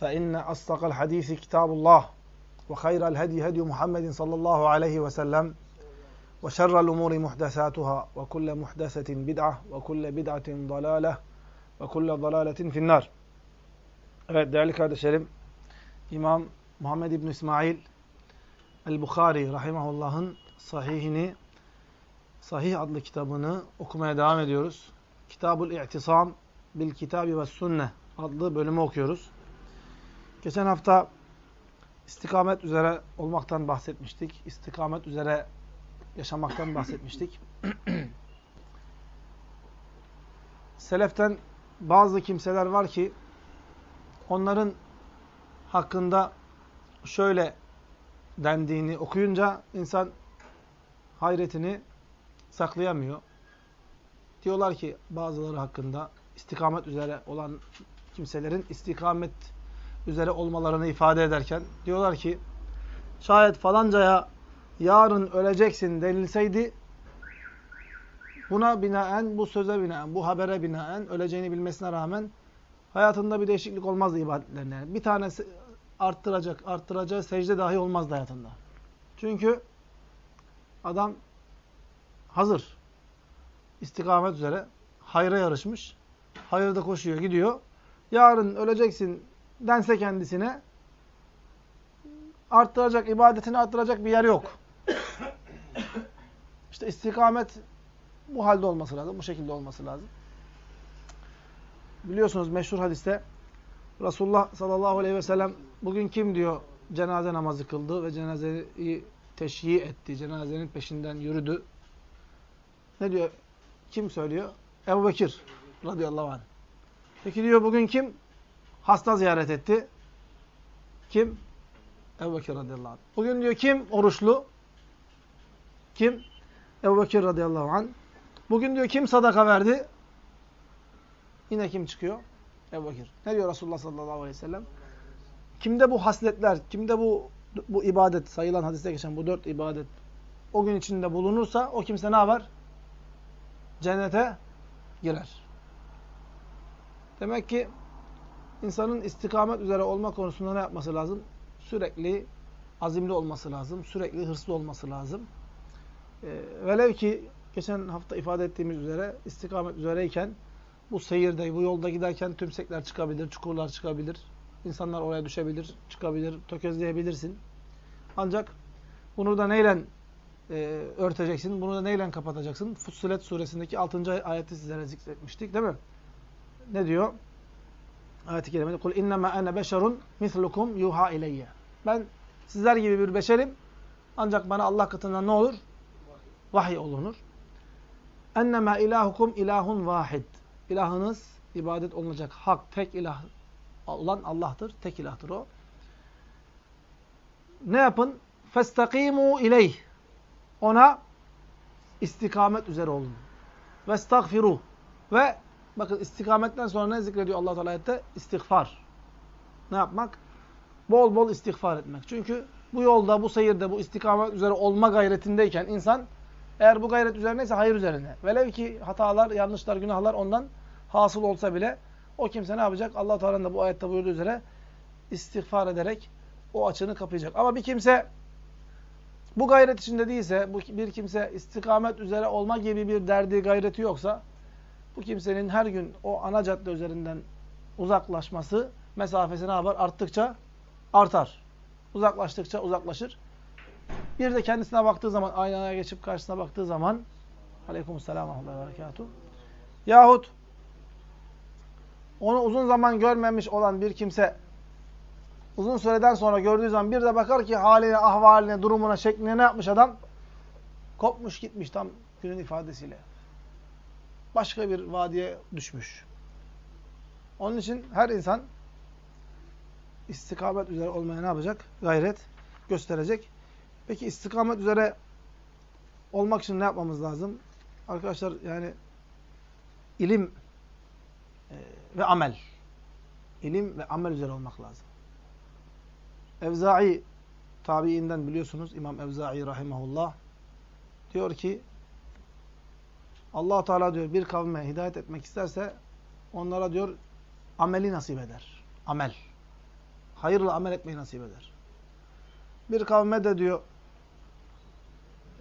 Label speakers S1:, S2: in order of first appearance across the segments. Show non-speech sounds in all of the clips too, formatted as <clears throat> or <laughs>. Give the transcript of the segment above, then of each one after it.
S1: فإن أصدق الحديث كتاب الله وخير الهدي هدي محمد صلى الله عليه وسلم وشر الأمور محدثاتها وكل محدثة بدعة وكل بدعة ضلالة وكل ضلالة في النار Evet değerli kardeşlerim İmam Muhammed İbn İsmail El-Bukhari Rahimahullah'ın sahihini Sahih adlı kitabını okumaya devam ediyoruz. Kitabul İ'tisam bil Kitabi ve Sünne adlı bölümü okuyoruz. Geçen hafta istikamet üzere olmaktan bahsetmiştik. İstikamet üzere yaşamaktan bahsetmiştik. <clears throat> Seleften bazı kimseler var ki onların hakkında şöyle dendiğini okuyunca insan hayretini saklayamıyor. Diyorlar ki bazıları hakkında istikamet üzere olan kimselerin istikamet üzere olmalarını ifade ederken diyorlar ki şayet falancaya yarın öleceksin denilseydi buna binaen, bu söze binaen, bu habere binaen öleceğini bilmesine rağmen hayatında bir değişiklik olmazdı ibadetlerinde. Yani bir tanesi arttıracak, arttıracağı secde dahi olmazdı hayatında. Çünkü adam hazır. İstikamet üzere hayra yarışmış. Hayırda koşuyor, gidiyor. Yarın öleceksin dense kendisine arttıracak, ibadetini arttıracak bir yer yok. <coughs> İşte istikamet bu halde olması lazım, bu şekilde olması lazım. Biliyorsunuz meşhur hadiste Resulullah sallallahu aleyhi ve sellem bugün kim diyor cenaze namazı kıldı ve cenazeyi teşyi etti, cenazenin peşinden yürüdü. Ne diyor? Kim söylüyor? Ebu Bekir radıyallahu anh. Peki diyor bugün kim? Hasta ziyaret etti. Kim? Ebu Bekir radıyallahu anh. Bugün diyor kim? Oruçlu. Kim? Ebu Bekir radıyallahu anh. Bugün diyor kim sadaka verdi? Yine kim çıkıyor? Ebu Bekir. Ne diyor Resulullah sallallahu aleyhi ve sellem? Kimde bu hasletler, kimde bu bu ibadet, sayılan hadiste geçen bu dört ibadet o gün içinde bulunursa o kimse ne yapar? Cennete girer. Demek ki insanın istikamet üzere olma konusunda ne yapması lazım? Sürekli azimli olması lazım. Sürekli hırslı olması lazım. E, velev ki geçen hafta ifade ettiğimiz üzere istikamet üzereyken bu seyirde, bu yolda giderken tümsekler çıkabilir, çukurlar çıkabilir. İnsanlar oraya düşebilir, çıkabilir, tökezleyebilirsin. Ancak bunu da neyle e, örteceksin? Bunu da neyle kapatacaksın? Fussilet suresindeki 6. ayeti sizlere zikretmiştik değil mi? Ne diyor? Ayet-i kerimede kul innema ene beşerun mislukum yuha ileyye. Ben sizler gibi bir beşerim. Ancak bana Allah katından ne olur? Vahiy olunur. Ennema ilahukum ilahun vahid. İlahınız ibadet olunacak hak, tek ilah olan Allah'tır. Tek ilahtır o. Ne yapın? Festakimu ileyh. Ona istikamet üzere olun. Vestagfiru. Ve bakın istikametten sonra ne zikrediyor Allah Teala ayette? İstiğfar. Ne yapmak? Bol bol istiğfar etmek. Çünkü bu yolda, bu seyirde, bu istikamet üzere olma gayretindeyken insan eğer bu gayret üzerineyse hayır üzerine. Velev ki hatalar, yanlışlar, günahlar ondan hasıl olsa bile o kimse ne yapacak? Allah Teala'nın da bu ayette buyurduğu üzere istiğfar ederek o açığını kapayacak. Ama bir kimse bu gayret içinde değilse, bu bir kimse istikamet üzere olma gibi bir derdi, gayreti yoksa bu kimsenin her gün o ana cadde üzerinden uzaklaşması mesafesi ne yapar? Arttıkça artar. Uzaklaştıkça uzaklaşır. Bir de kendisine baktığı zaman, aynaya geçip karşısına baktığı zaman Aleykümselam ve berekatuhu. Yahut onu uzun zaman görmemiş olan bir kimse uzun süreden sonra gördüğü zaman bir de bakar ki haline, ahvaline, durumuna, şekline ne yapmış adam? Kopmuş gitmiş tam günün ifadesiyle. Başka bir vadiye düşmüş. Onun için her insan istikamet üzere olmaya ne yapacak? Gayret gösterecek. Peki istikamet üzere olmak için ne yapmamız lazım? Arkadaşlar yani ilim e, ve amel. İlim ve amel üzere olmak lazım. Evza'i tabiinden biliyorsunuz İmam Evza'i rahimahullah diyor ki Allah Teala diyor bir kavme hidayet etmek isterse onlara diyor ameli nasip eder. Amel. Hayırlı amel etmeyi nasip eder. Bir kavme de diyor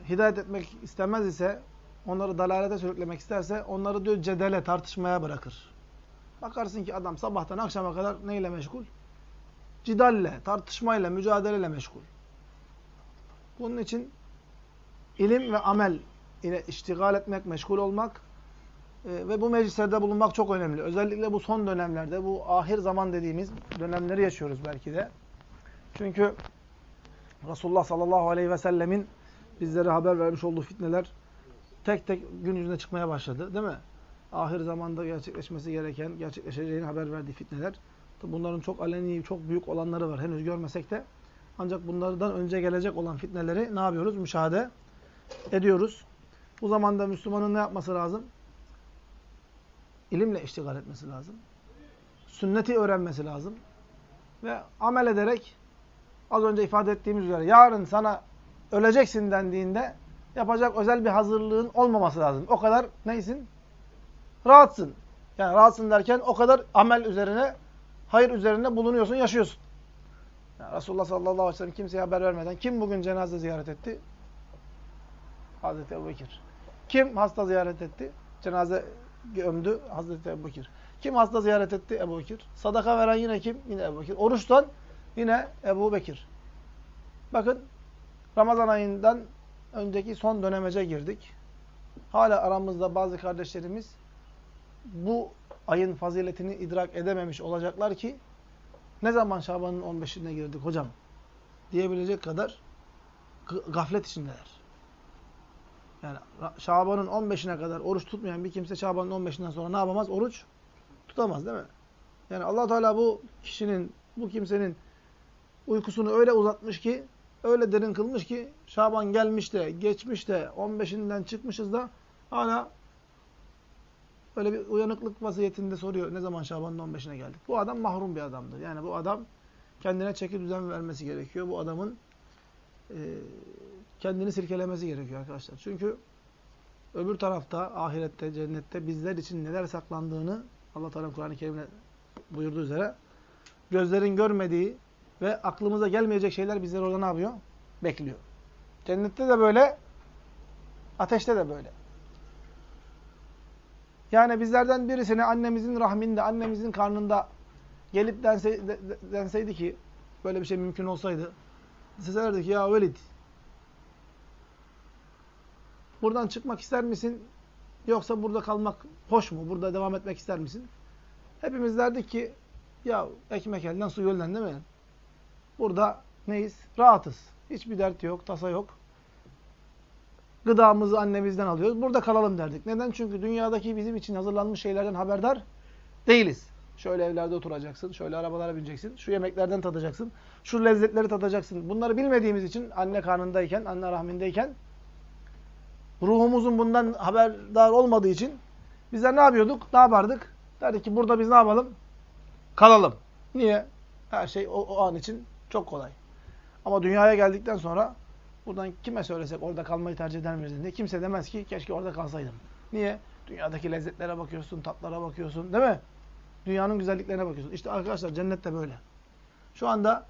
S1: hidayet etmek istemez ise onları dalalete sürüklemek isterse onları diyor cedele, tartışmaya bırakır. Bakarsın ki adam sabahtan akşama kadar neyle meşgul? Cidalle, tartışmayla, mücadeleyle meşgul. Bunun için ilim ve amel ile iştigal etmek, meşgul olmak e, ve bu meclislerde bulunmak çok önemli. Özellikle bu son dönemlerde, bu ahir zaman dediğimiz dönemleri yaşıyoruz belki de. Çünkü Resulullah sallallahu aleyhi ve sellemin bizlere haber vermiş olduğu fitneler tek tek gün yüzüne çıkmaya başladı. Değil mi? Ahir zamanda gerçekleşmesi gereken, gerçekleşeceğini haber verdiği fitneler. Bunların çok aleni, çok büyük olanları var. Henüz görmesek de. Ancak bunlardan önce gelecek olan fitneleri ne yapıyoruz? Müşahede ediyoruz. Bu zamanda Müslümanın ne yapması lazım? İlimle iştigal etmesi lazım. Sünneti öğrenmesi lazım. Ve amel ederek az önce ifade ettiğimiz üzere yarın sana öleceksin dendiğinde yapacak özel bir hazırlığın olmaması lazım. O kadar neysin? Rahatsın. Yani rahatsın derken o kadar amel üzerine, hayır üzerine bulunuyorsun, yaşıyorsun. Yani Resulullah sallallahu aleyhi ve sellem kimseye haber vermeden kim bugün cenaze ziyaret etti? Hazreti Ebu Bekir. Kim hasta ziyaret etti? Cenaze gömdü Hazreti Ebu Bekir. Kim hasta ziyaret etti? Ebu Bekir. Sadaka veren yine kim? Yine Ebu Bekir. Oruçtan yine Ebu Bekir. Bakın Ramazan ayından önceki son dönemece girdik. Hala aramızda bazı kardeşlerimiz bu ayın faziletini idrak edememiş olacaklar ki ne zaman Şaban'ın 15'ine girdik hocam diyebilecek kadar gaflet içindeler. Yani Şaban'ın 15'ine kadar oruç tutmayan bir kimse Şaban'ın 15'inden sonra ne yapamaz? Oruç tutamaz değil mi? Yani allah Teala bu kişinin, bu kimsenin uykusunu öyle uzatmış ki, öyle derin kılmış ki Şaban gelmiş de, geçmiş de, 15'inden çıkmışız da hala öyle bir uyanıklık vaziyetinde soruyor. Ne zaman Şaban'ın 15'ine geldik? Bu adam mahrum bir adamdır. Yani bu adam kendine çeki düzen vermesi gerekiyor. Bu adamın kendini sirkelemesi gerekiyor arkadaşlar. Çünkü öbür tarafta, ahirette, cennette bizler için neler saklandığını Allah Teala Kur'an-ı Kerim'de buyurduğu üzere gözlerin görmediği ve aklımıza gelmeyecek şeyler bizleri orada ne yapıyor? Bekliyor. Cennette de böyle, ateşte de böyle. Yani bizlerden birisine annemizin rahminde, annemizin karnında gelip dense, denseydi ki, böyle bir şey mümkün olsaydı, deselerdi ki ya Velid, buradan çıkmak ister misin? Yoksa burada kalmak hoş mu? Burada devam etmek ister misin? Hepimiz derdik ki ya ekmek elden su gölden değil mi? Burada neyiz? Rahatız. Hiçbir dert yok, tasa yok. Gıdamızı annemizden alıyoruz. Burada kalalım derdik. Neden? Çünkü dünyadaki bizim için hazırlanmış şeylerden haberdar değiliz. Şöyle evlerde oturacaksın, şöyle arabalara bineceksin, şu yemeklerden tadacaksın, şu lezzetleri tadacaksın. Bunları bilmediğimiz için anne karnındayken, anne rahmindeyken ruhumuzun bundan haberdar olmadığı için bizler ne yapıyorduk? Ne yapardık? Derdik ki burada biz ne yapalım? Kalalım. Niye? Her şey o, o an için çok kolay. Ama dünyaya geldikten sonra buradan kime söylesek orada kalmayı tercih eder miyiz diye kimse demez ki keşke orada kalsaydım. Niye? Dünyadaki lezzetlere bakıyorsun, tatlara bakıyorsun değil mi? Dünyanın güzelliklerine bakıyorsun. İşte arkadaşlar cennet de böyle. Şu anda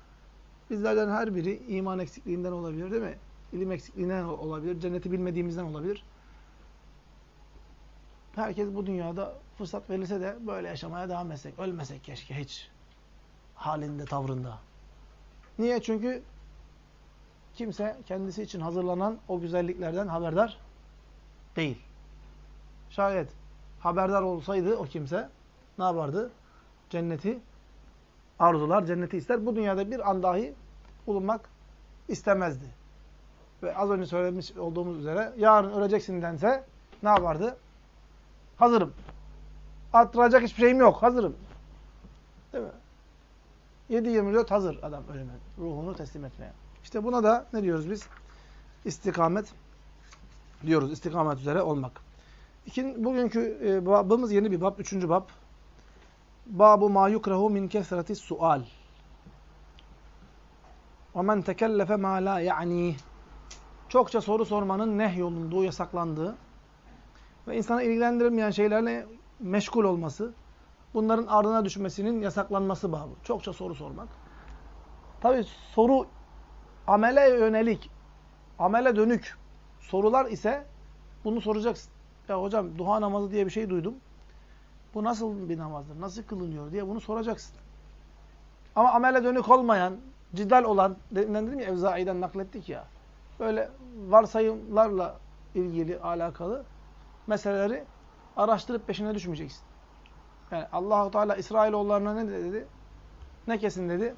S1: bizlerden her biri iman eksikliğinden olabilir değil mi? İlim eksikliğinden olabilir, cenneti bilmediğimizden olabilir. Herkes bu dünyada fırsat verilse de böyle yaşamaya devam etsek. Ölmesek keşke hiç. Halinde, tavrında. Niye? Çünkü kimse kendisi için hazırlanan o güzelliklerden haberdar değil. Şayet haberdar olsaydı o kimse ne yapardı? Cenneti arzular, cenneti ister. Bu dünyada bir an dahi bulunmak istemezdi. Ve az önce söylemiş olduğumuz üzere yarın öleceksin dense ne yapardı? Hazırım. Attıracak hiçbir şeyim yok. Hazırım. Değil mi? 7-24 hazır adam ölüme. Ruhunu teslim etmeye. İşte buna da ne diyoruz biz? İstikamet diyoruz. İstikamet üzere olmak. İkin, bugünkü e, babımız yeni bir bab. Üçüncü bab. Babu ma yukrahu min kesreti sual. Ve men tekellefe ma la ya'ni. Çokça soru sormanın nehyolunduğu, yasaklandığı ve insana ilgilendirmeyen şeylerle meşgul olması, bunların ardına düşmesinin yasaklanması babı. Çokça soru sormak. Tabi soru amele yönelik, amele dönük sorular ise bunu soracaksın. Ya hocam duha namazı diye bir şey duydum. Bu nasıl bir namazdır? Nasıl kılınıyor diye bunu soracaksın. Ama amele dönük olmayan, cidal olan, dedim ya Evzai'den naklettik ya. Böyle varsayımlarla ilgili, alakalı meseleleri araştırıp peşine düşmeyeceksin. Yani Allahu Teala İsrailoğullarına ne dedi? Ne kesin dedi?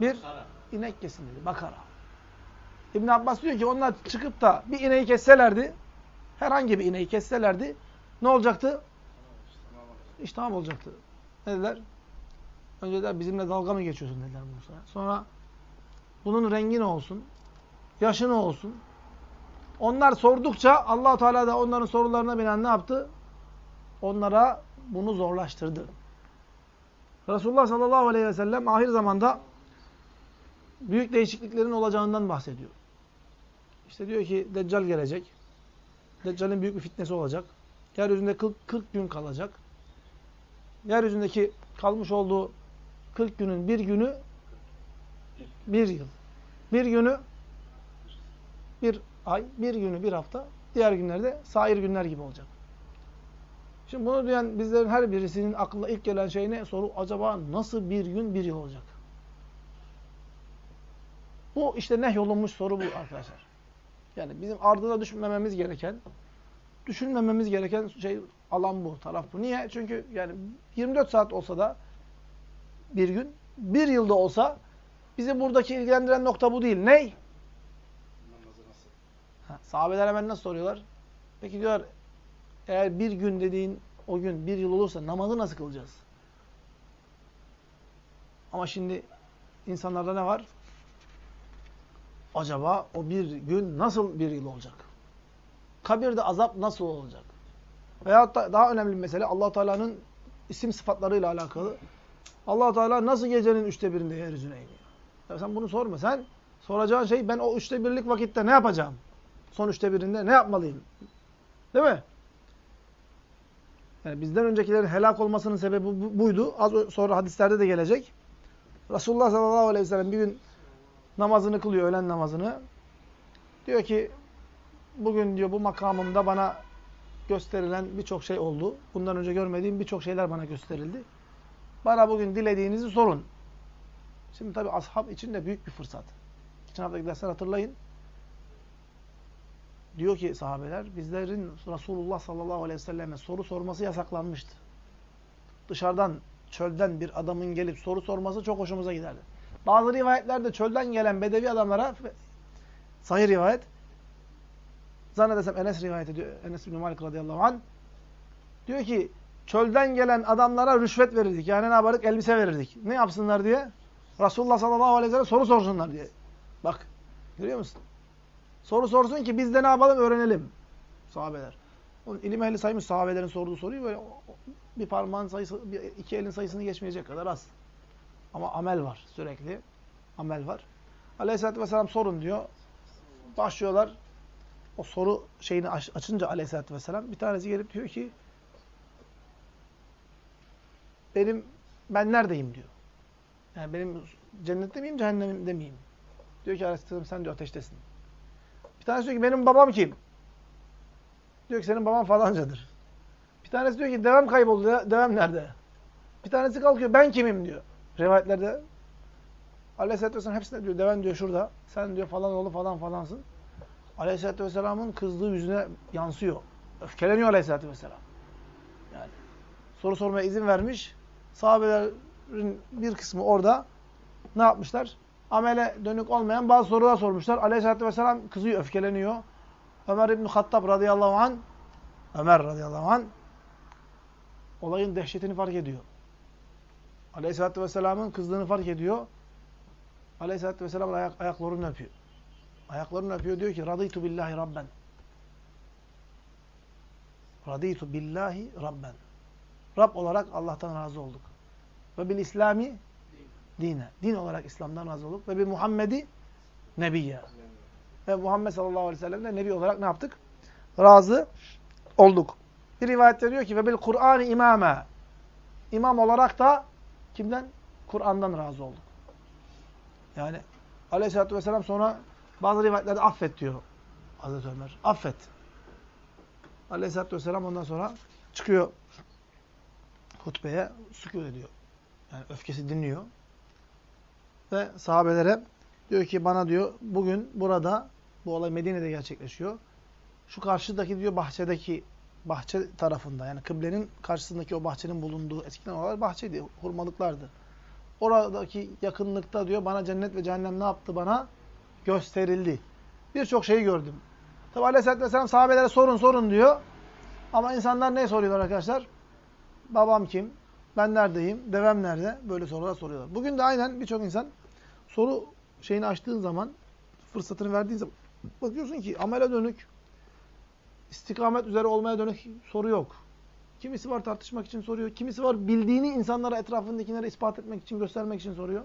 S1: Bir inek kesin dedi. Bakara. İbn Abbas diyor ki onlar çıkıp da bir ineği kesselerdi, herhangi bir ineği kesselerdi, ne olacaktı? İşte tamam olacaktı. Ne dediler? Önce dediler bizimle dalga mı geçiyorsun dediler Musa'ya. Sonra bunun rengi ne olsun? Yaşı ne olsun? Onlar sordukça allah Teala da onların sorularına binen ne yaptı? Onlara bunu zorlaştırdı. Resulullah sallallahu aleyhi ve sellem ahir zamanda büyük değişikliklerin olacağından bahsediyor. İşte diyor ki Deccal gelecek. Deccal'in büyük bir fitnesi olacak. Yeryüzünde 40, 40 gün kalacak. Yeryüzündeki kalmış olduğu 40 günün bir günü bir yıl. Bir günü bir ay, bir günü bir hafta, diğer günlerde sair günler gibi olacak. Şimdi bunu duyan bizlerin her birisinin aklına ilk gelen şey ne? Soru acaba nasıl bir gün bir yıl olacak? Bu işte nehyolunmuş soru bu arkadaşlar. Yani bizim ardına düşmememiz gereken, düşünmememiz gereken şey alan bu, taraf bu. Niye? Çünkü yani 24 saat olsa da bir gün, bir yılda olsa bizi buradaki ilgilendiren nokta bu değil. Ney? Ha, sahabeler hemen nasıl soruyorlar? Peki diyorlar, eğer bir gün dediğin o gün bir yıl olursa namazı nasıl kılacağız? Ama şimdi insanlarda ne var? Acaba o bir gün nasıl bir yıl olacak? Kabirde azap nasıl olacak? Veyahut da daha önemli bir mesele allah Teala'nın isim sıfatlarıyla alakalı. allah Teala nasıl gecenin üçte birinde yeryüzüne iniyor? Ya sen bunu sorma. Sen soracağın şey ben o üçte birlik vakitte ne yapacağım? Son üçte birinde ne yapmalıyım? Değil mi? Yani bizden öncekilerin helak olmasının sebebi bu, buydu. Az sonra hadislerde de gelecek. Resulullah sallallahu aleyhi ve sellem bir gün namazını kılıyor, öğlen namazını. Diyor ki, bugün diyor bu makamımda bana gösterilen birçok şey oldu. Bundan önce görmediğim birçok şeyler bana gösterildi. Bana bugün dilediğinizi sorun. Şimdi tabi ashab için de büyük bir fırsat. Geçen hafta dersler hatırlayın. Diyor ki sahabeler, bizlerin Resulullah sallallahu aleyhi ve selleme soru sorması yasaklanmıştı. Dışarıdan, çölden bir adamın gelip soru sorması çok hoşumuza giderdi. Bazı rivayetlerde çölden gelen bedevi adamlara, sahih rivayet, zannedersem Enes rivayet ediyor, Enes bin Malik radıyallahu anh, diyor ki, çölden gelen adamlara rüşvet verirdik. Yani ne yapardık? Elbise verirdik. Ne yapsınlar diye? Resulullah sallallahu aleyhi ve sellem soru sorsunlar diye. Bak, görüyor musun? Soru sorsun ki biz de ne yapalım öğrenelim. Sahabeler. Onun ilim ehli saymış sahabelerin sorduğu soruyu böyle bir parmağın sayısı, iki elin sayısını geçmeyecek kadar az. Ama amel var sürekli. Amel var. Aleyhisselatü Vesselam sorun diyor. Başlıyorlar. O soru şeyini aç, açınca Aleyhisselatü Vesselam bir tanesi gelip diyor ki benim ben neredeyim diyor. Yani benim cennette miyim, cehennemde miyim? Diyor ki Aleyhisselam sen diyor ateştesin. Bir tanesi diyor ki benim babam kim? Diyor ki senin baban falancadır. Bir tanesi diyor ki devem kayboldu. Devem nerede? Bir tanesi kalkıyor ben kimim diyor. Rivayetlerde Aleyhisselatü Vesselam hepsine diyor deven diyor şurada. Sen diyor falan oğlu falan falansın. Aleyhisselatü Vesselam'ın kızdığı yüzüne yansıyor. Öfkeleniyor Aleyhisselatü Vesselam. Yani soru sormaya izin vermiş. Sahabelerin bir kısmı orada ne yapmışlar? Amele dönük olmayan bazı sorular sormuşlar. Aleyhisselatü Vesselam kızıyor, öfkeleniyor. Ömer İbn-i Hattab radıyallahu an Ömer radıyallahu an olayın dehşetini fark ediyor. Aleyhisselatü Vesselam'ın kızdığını fark ediyor. Aleyhisselatü Vesselam ayak, ayaklarını öpüyor. Ayaklarını öpüyor diyor ki Raditu billahi rabben. Raditu billahi rabben. Rab olarak Allah'tan razı olduk. Ve bil İslami dine. Din olarak İslam'dan razı olduk. Ve bir Muhammed'i nebiyye. Ve Muhammed sallallahu aleyhi ve sellem'le nebi olarak ne yaptık? Razı olduk. Bir rivayette diyor ki ve bil Kur'an imame. İmam olarak da kimden? Kur'an'dan razı olduk. Yani aleyhissalatü vesselam sonra bazı rivayetlerde affet diyor Hazreti Ömer. Affet. Aleyhisselatü Vesselam ondan sonra çıkıyor hutbeye, sükût ediyor. Yani öfkesi dinliyor. Ve sahabelere diyor ki bana diyor bugün burada bu olay Medine'de gerçekleşiyor. Şu karşıdaki diyor bahçedeki bahçe tarafında yani kıblenin karşısındaki o bahçenin bulunduğu eskiden oralar bahçeydi, hurmalıklardı. Oradaki yakınlıkta diyor bana cennet ve cehennem ne yaptı bana? Gösterildi. Birçok şeyi gördüm. Tabi Aleyhisselatü Vesselam sahabelere sorun sorun diyor. Ama insanlar ne soruyorlar arkadaşlar? Babam kim? Ben neredeyim? Devem nerede? Böyle sorular soruyorlar. Bugün de aynen birçok insan soru şeyini açtığın zaman, fırsatını verdiğin zaman bakıyorsun ki amele dönük, istikamet üzere olmaya dönük soru yok. Kimisi var tartışmak için soruyor. Kimisi var bildiğini insanlara, etrafındakilere ispat etmek için, göstermek için soruyor.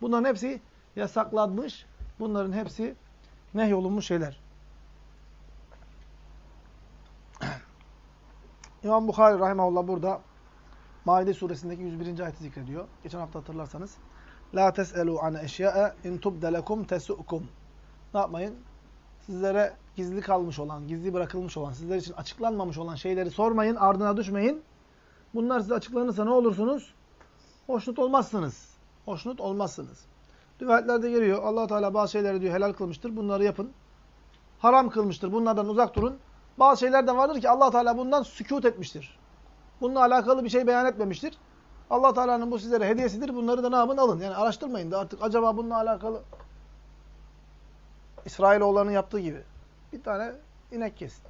S1: Bunların hepsi yasaklanmış. Bunların hepsi nehyolunmuş şeyler. <clears throat> İmam Bukhari rahimahullah burada Maide suresindeki 101. ayeti zikrediyor. Geçen hafta hatırlarsanız. La tes'elu an eşya'a in tubdelekum tesu'kum. Ne yapmayın? Sizlere gizli kalmış olan, gizli bırakılmış olan, sizler için açıklanmamış olan şeyleri sormayın, ardına düşmeyin. Bunlar size açıklanırsa ne olursunuz? Hoşnut olmazsınız. Hoşnut olmazsınız. Rivayetlerde geliyor. allah Teala bazı şeyleri diyor helal kılmıştır. Bunları yapın. Haram kılmıştır. Bunlardan uzak durun. Bazı şeyler de vardır ki allah Teala bundan sükut etmiştir. Bununla alakalı bir şey beyan etmemiştir. allah Teala'nın bu sizlere hediyesidir. Bunları da ne yapın? Alın. Yani araştırmayın da artık acaba bununla alakalı İsrailoğullarının yaptığı gibi. Bir tane inek kesin.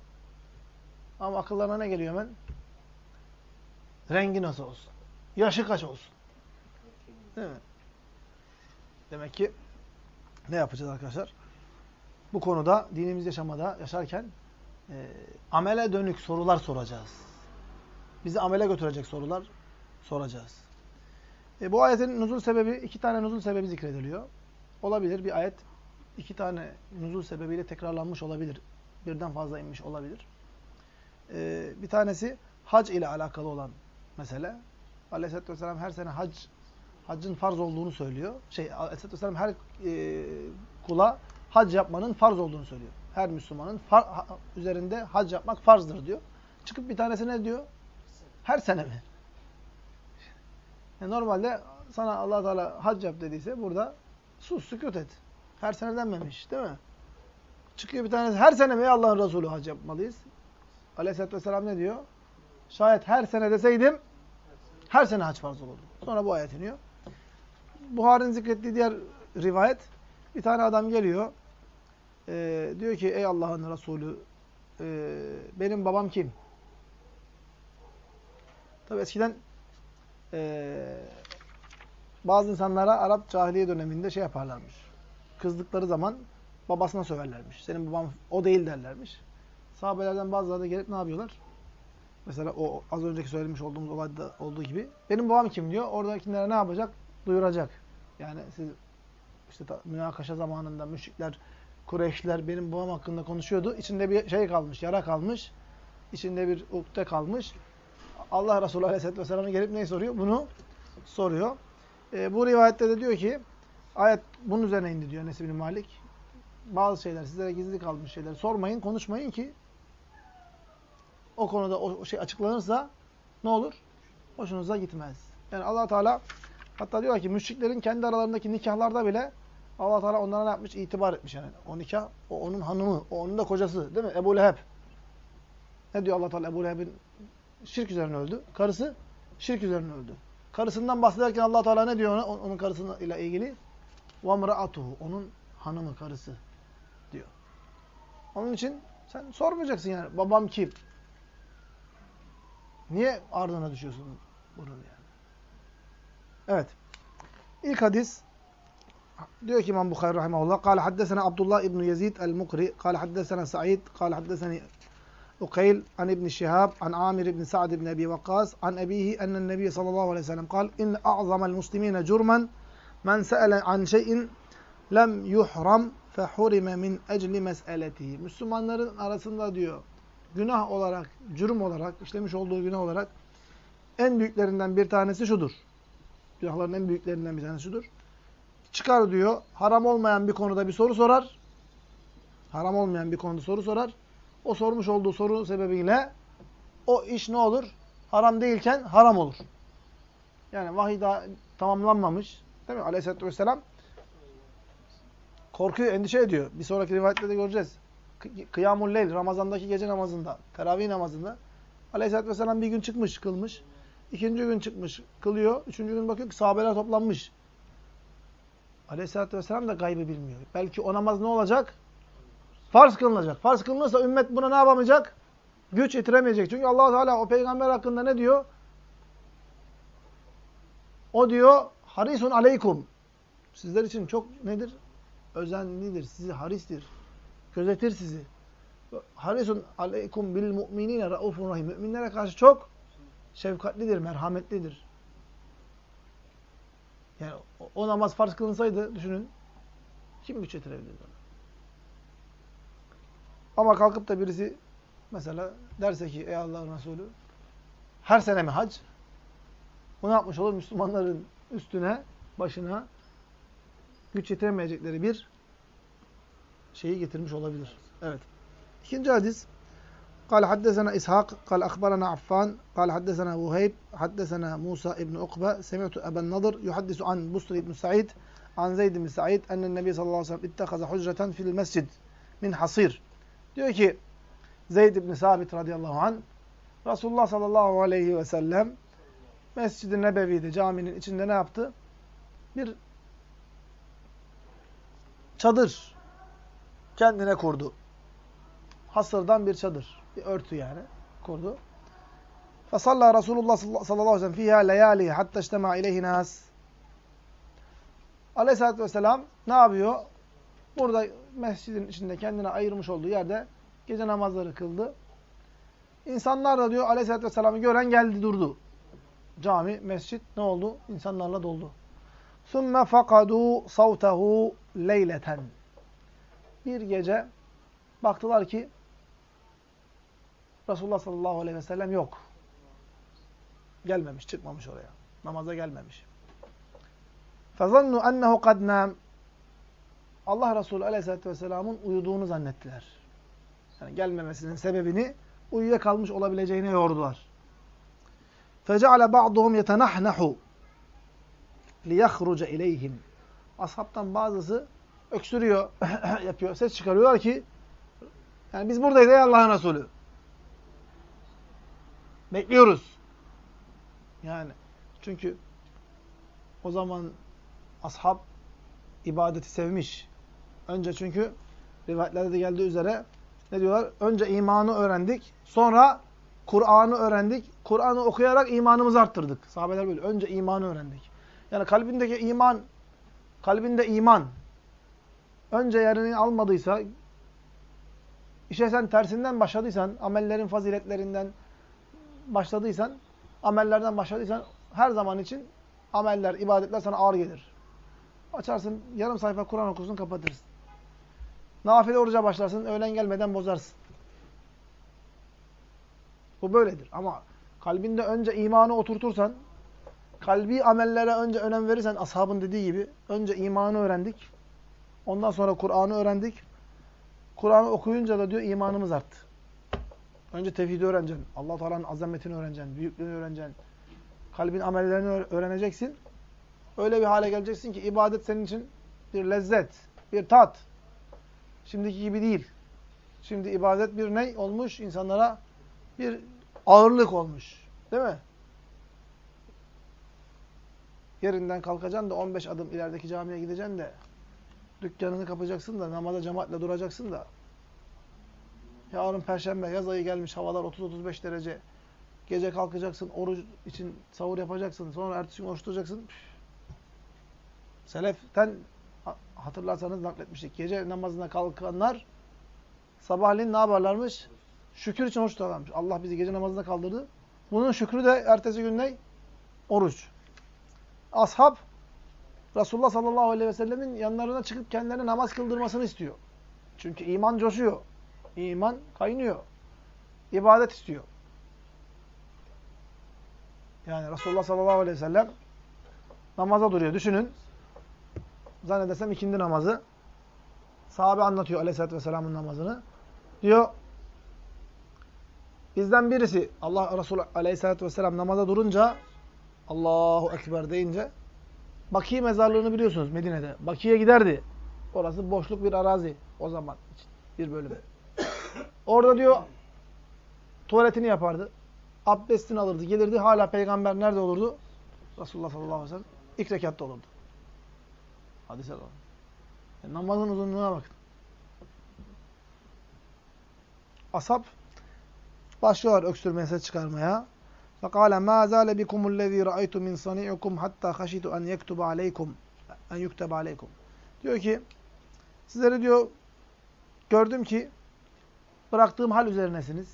S1: Ama akıllarına ne geliyor hemen? Rengi nasıl olsun? Yaşı kaç olsun? Değil mi? Demek ki ne yapacağız arkadaşlar? Bu konuda dinimiz yaşamada, yaşarken e, amele dönük sorular soracağız. Bizi amele götürecek sorular soracağız. E, bu ayetin nuzul sebebi, iki tane nuzul sebebi zikrediliyor. Olabilir bir ayet iki tane nuzul sebebiyle tekrarlanmış olabilir. Birden fazla inmiş olabilir. E, bir tanesi hac ile alakalı olan mesele. Aleyhisselatü Vesselam her sene hac haccın farz olduğunu söylüyor. Şey, Aleyhisselatü Vesselam her e, kula hac yapmanın farz olduğunu söylüyor. Her Müslümanın far, ha, üzerinde hac yapmak farzdır diyor. Çıkıp bir tanesi ne diyor? Her sene mi? Yani normalde sana allah Teala hac yap dediyse burada sus, sükut et. Her sene denmemiş değil mi? Çıkıyor bir tanesi her sene mi Allah'ın Resulü hac yapmalıyız? Aleyhisselatü Vesselam ne diyor? Şayet her sene deseydim her sene hac farz olurdu. Sonra bu ayet iniyor. Buhari'nin zikrettiği diğer rivayet bir tane adam geliyor. E, diyor ki ey Allah'ın Resulü e, benim babam kim? Tabi eskiden e, bazı insanlara Arap cahiliye döneminde şey yaparlarmış. Kızdıkları zaman babasına söverlermiş. Senin baban o değil derlermiş. Sahabelerden bazıları da gelip ne yapıyorlar? Mesela o az önceki söylemiş olduğumuz olayda olduğu gibi. Benim babam kim diyor. Oradakilere ne yapacak? Duyuracak. Yani siz işte münakaşa zamanında müşrikler, Kureyşler benim babam hakkında konuşuyordu. İçinde bir şey kalmış, yara kalmış. İçinde bir ukde kalmış. Allah Resulü Aleyhisselatü Vesselam'a gelip neyi soruyor? Bunu soruyor. E, bu rivayette de diyor ki ayet bunun üzerine indi diyor Enes bin Malik. Bazı şeyler sizlere gizli kalmış şeyler sormayın, konuşmayın ki o konuda o şey açıklanırsa ne olur? Hoşunuza gitmez. Yani allah Teala Hatta diyorlar ki müşriklerin kendi aralarındaki nikahlarda bile Allah Teala onlara ne yapmış? İtibar etmiş yani. O nikah, o onun hanımı, o onun da kocası değil mi? Ebu Leheb. Ne diyor Allah Teala Ebu Leheb'in şirk üzerine öldü. Karısı şirk üzerine öldü. Karısından bahsederken Allah Teala ne diyor ona? Onun karısıyla ilgili vamraatuhu onun hanımı, karısı diyor. Onun için sen sormayacaksın yani babam kim? Niye ardına düşüyorsun bunun yani? Evet. İlk hadis diyor ki İmam Bukhari rahimehullah قال حدثنا Abdullah ibn Yazid el-Mukri قال حدثنا Sa'id قال حدثني Ukeyl an İbn Şihab an Amir ibn Sa'd ibn Abi Waqqas an abihi ennen Nebi sallallahu aleyhi ve sellem قال in a'zamal muslimina jurman men se'ele an şey'in lem yuhram fehurime min ecli mes'eletihi. Müslümanların arasında diyor günah olarak, cürüm olarak, işlemiş olduğu günah olarak en büyüklerinden bir tanesi şudur. Günahların en büyüklerinden bir tanesi şudur. Çıkar diyor, haram olmayan bir konuda bir soru sorar. Haram olmayan bir konuda soru sorar. O sormuş olduğu soru sebebiyle o iş ne olur? Haram değilken haram olur. Yani vahiy daha tamamlanmamış. Değil mi? Aleyhisselatü Vesselam korkuyor, endişe ediyor. Bir sonraki rivayette de göreceğiz. Kıyamul Leyl, Ramazan'daki gece namazında, teravih namazında Aleyhisselatü Vesselam bir gün çıkmış, kılmış. İkinci gün çıkmış, kılıyor. Üçüncü gün bakıyor ki sahabeler toplanmış. Aleyhisselatü Vesselam da gaybı bilmiyor. Belki o namaz ne olacak? Farz kılınacak. Farz kılınırsa ümmet buna ne yapamayacak? Güç yetiremeyecek. Çünkü allah Teala o peygamber hakkında ne diyor? O diyor, harisun aleykum. Sizler için çok nedir? Özenlidir, sizi haristir. Gözetir sizi. Harisun aleykum bil mu'minine raufun rahim. Müminlere karşı çok şefkatlidir, merhametlidir. Yani o, namaz farz kılınsaydı düşünün. Kim güç yetirebilirdi ona? Ama kalkıp da birisi mesela derse ki ey Allah'ın Resulü her sene mi hac? Bu ne yapmış olur? Müslümanların üstüne, başına güç yetiremeyecekleri bir şeyi getirmiş olabilir. Evet. İkinci hadis قال حدثنا إسحاق قال أخبرنا عفان قال حدثنا وهيب حدثنا موسى ابن عقبة سمعت أبا النضر يحدث عن بصر بن سعيد عن زيد بن سعيد أن النبي صلى الله عليه وسلم اتخذ حجرة في المسجد min hasir. Diyor ki Zeyd ibn Sabit radıyallahu anh Resulullah sallallahu aleyhi ve sellem Mescid-i Nebevi'de caminin içinde ne yaptı? Bir çadır kendine kurdu. Hasırdan bir çadır. Bir örtü yani kurdu. Fasalla Resulullah sallallahu aleyhi ve sellem fiha leyali hatta iştema ileyhi nas. Aleyhisselatü vesselam ne yapıyor? Burada mescidin içinde kendine ayırmış olduğu yerde gece namazları kıldı. İnsanlar da diyor aleyhissalatü vesselam'ı gören geldi durdu. Cami, mescit ne oldu? İnsanlarla doldu. ثُمَّ فَقَدُوا صَوْتَهُ leyleten. Bir gece baktılar ki Resulullah sallallahu aleyhi ve sellem yok. Gelmemiş, çıkmamış oraya. Namaza gelmemiş. فَظَنُّوا أَنَّهُ قَدْ نَامٍ Allah Resulü Aleyhisselatü Vesselam'ın uyuduğunu zannettiler. Yani gelmemesinin sebebini uyuyakalmış olabileceğine yordular. فَجَعَلَ بَعْضُهُمْ يَتَنَحْنَحُ لِيَخْرُجَ اِلَيْهِمْ Ashabtan bazısı öksürüyor, <laughs> yapıyor, ses çıkarıyorlar ki yani biz buradayız ey Allah'ın Resulü. Bekliyoruz. Yani çünkü o zaman ashab ibadeti sevmiş. Önce çünkü rivayetlerde de geldiği üzere ne diyorlar? Önce imanı öğrendik. Sonra Kur'an'ı öğrendik. Kur'an'ı okuyarak imanımızı arttırdık. Sahabeler böyle. Önce imanı öğrendik. Yani kalbindeki iman, kalbinde iman önce yerini almadıysa, işe sen tersinden başladıysan, amellerin faziletlerinden başladıysan, amellerden başladıysan her zaman için ameller, ibadetler sana ağır gelir. Açarsın, yarım sayfa Kur'an okursun, kapatırsın. Nafile oruca başlarsın, öğlen gelmeden bozarsın. Bu böyledir. Ama kalbinde önce imanı oturtursan, kalbi amellere önce önem verirsen, ashabın dediği gibi, önce imanı öğrendik, ondan sonra Kur'an'ı öğrendik. Kur'an'ı okuyunca da diyor imanımız arttı. Önce tevhidi öğreneceksin. allah Teala'nın azametini öğreneceksin, büyüklüğünü öğreneceksin. Kalbin amellerini öğreneceksin. Öyle bir hale geleceksin ki ibadet senin için bir lezzet, bir tat. Şimdiki gibi değil. Şimdi ibadet bir ne olmuş? insanlara bir ağırlık olmuş. Değil mi? Yerinden kalkacaksın da 15 adım ilerideki camiye gideceksin de dükkanını kapacaksın da namaza cemaatle duracaksın da yarın perşembe yaz ayı gelmiş havalar 30-35 derece gece kalkacaksın oruç için sahur yapacaksın sonra ertesi gün oruç tutacaksın Seleften hatırlarsanız nakletmiştik. Gece namazına kalkanlar sabahleyin ne yaparlarmış? Şükür için oruç tutarlarmış. Allah bizi gece namazına kaldırdı. Bunun şükrü de ertesi gün ne? Oruç. Ashab Resulullah sallallahu aleyhi ve sellemin yanlarına çıkıp kendilerine namaz kıldırmasını istiyor. Çünkü iman coşuyor. İman kaynıyor. İbadet istiyor. Yani Resulullah sallallahu aleyhi ve sellem namaza duruyor. Düşünün. Zannedersem ikindi namazı. Sahabe anlatıyor aleyhissalatü vesselamın namazını. Diyor, bizden birisi Allah Resulü aleyhissalatü vesselam namaza durunca Allahu Ekber deyince Baki mezarlığını biliyorsunuz Medine'de. Baki'ye giderdi. Orası boşluk bir arazi o zaman. Bir bölüm. Orada diyor tuvaletini yapardı. Abdestini alırdı. Gelirdi. Hala peygamber nerede olurdu? Resulullah sallallahu aleyhi ve sellem. İlk rekatta olurdu. Hadise var. Yani namazın uzunluğuna bakın. Asap başlıyorlar öksürmeye, ses çıkarmaya. فَقَالَ مَا زَالَ بِكُمُ الَّذ۪ي رَأَيْتُ مِنْ صَنِعُكُمْ حَتَّى خَشِيتُ اَنْ يَكْتُبَ عَلَيْكُمْ en yuktebe aleykum. Diyor ki sizleri diyor gördüm ki bıraktığım hal üzerinesiniz.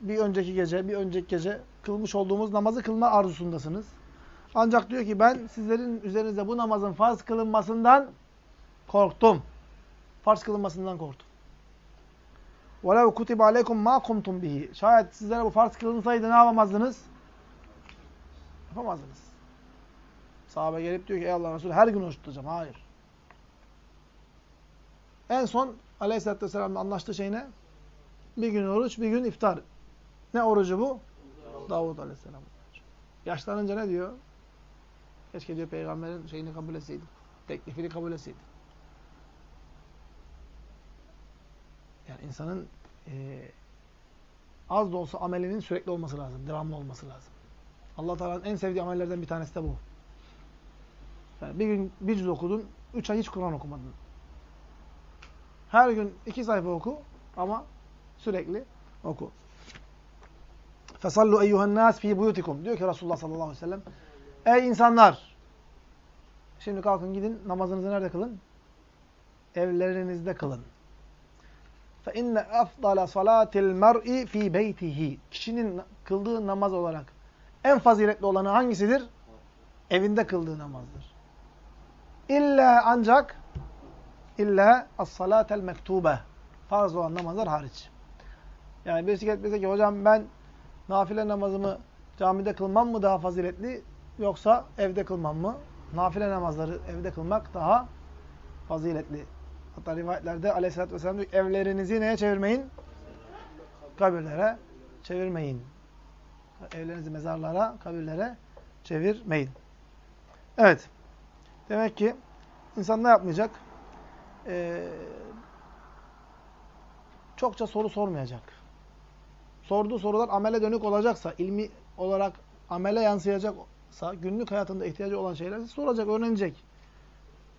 S1: Bir önceki gece, bir önceki gece kılmış olduğumuz namazı kılma arzusundasınız. Ancak diyor ki ben sizlerin üzerinize bu namazın farz kılınmasından korktum. Farz kılınmasından korktum. وَلَوْ كُتِبَ عَلَيْكُمْ مَا قُمْتُمْ bihi. Şayet sizlere bu farz kılınsaydı ne yapamazdınız? Yapamazdınız. Sahabe gelip diyor ki ey Allah Resulü her gün oruç tutacağım. Hayır. En son Aleyhisselatü Vesselam'la anlaştığı şey ne? Bir gün oruç, bir gün iftar. Ne orucu bu? Davud Aleyhisselam. Yaşlanınca ne diyor? Keşke diyor peygamberin şeyini kabul etseydim. Teklifini kabul etseydim. Yani insanın e, az da olsa amelinin sürekli olması lazım. Devamlı olması lazım. allah Teala'nın en sevdiği amellerden bir tanesi de bu. Yani bir gün bir cüz okudun, üç ay hiç Kur'an okumadın. Her gün iki sayfa oku ama Sürekli oku. Fesallu eyyuhen nas fi buyutikum. Diyor ki Resulullah sallallahu aleyhi ve sellem. Ey insanlar! Şimdi kalkın gidin namazınızı nerede kılın? Evlerinizde kılın. Fe inne afdala salatil mer'i fi beytihi. Kişinin kıldığı namaz olarak en faziletli olanı hangisidir? Evinde kıldığı namazdır. İlla ancak illa as-salatel mektube. Farz olan namazlar hariç. Yani birisi gelip ki hocam ben nafile namazımı camide kılmam mı daha faziletli yoksa evde kılmam mı? Nafile namazları evde kılmak daha faziletli. Hatta rivayetlerde aleyhissalatü vesselam diyor evlerinizi neye çevirmeyin? Kabirlere çevirmeyin. Evlerinizi mezarlara, kabirlere çevirmeyin. Evet. Demek ki insan ne yapmayacak? Ee, çokça soru sormayacak. Sorduğu sorular amele dönük olacaksa, ilmi olarak amele yansıyacaksa, günlük hayatında ihtiyacı olan şeyler soracak, öğrenecek.